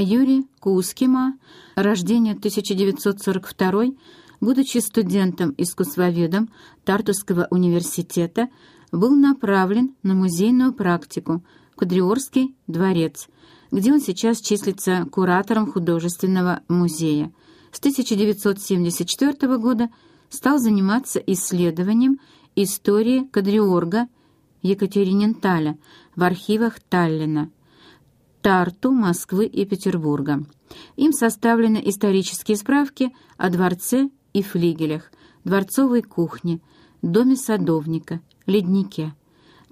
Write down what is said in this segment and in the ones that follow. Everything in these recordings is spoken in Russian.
Юрий Кускима, рождение 1942, будучи студентом-искусствоведом Тартусского университета, был направлен на музейную практику Кудриорский дворец, где он сейчас числится куратором художественного музея. С 1974 года стал заниматься исследованием истории Кадриорга Екатериненталя в архивах Таллина. Тарту, Москвы и Петербурга. Им составлены исторические справки о дворце и флигелях, дворцовой кухне, доме садовника, леднике,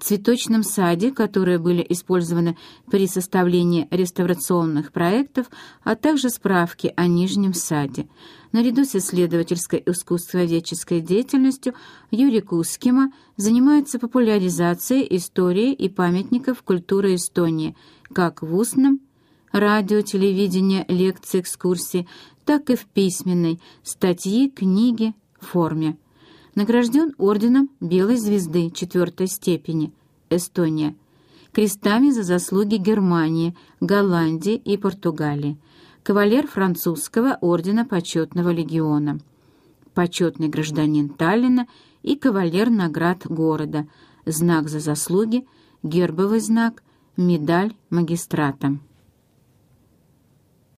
цветочном саде, которые были использованы при составлении реставрационных проектов, а также справки о Нижнем саде. Наряду с исследовательской искусствоведческой деятельностью Юрий Кускима занимается популяризацией истории и памятников культуры Эстонии – как в устном, радио, телевидение, лекции, экскурсии, так и в письменной, статьи, книги, форме. Награжден орденом Белой звезды четвертой степени, Эстония, крестами за заслуги Германии, Голландии и Португалии, кавалер французского ордена почетного легиона, почетный гражданин Таллина и кавалер наград города, знак за заслуги, гербовый знак, медаль магистрата.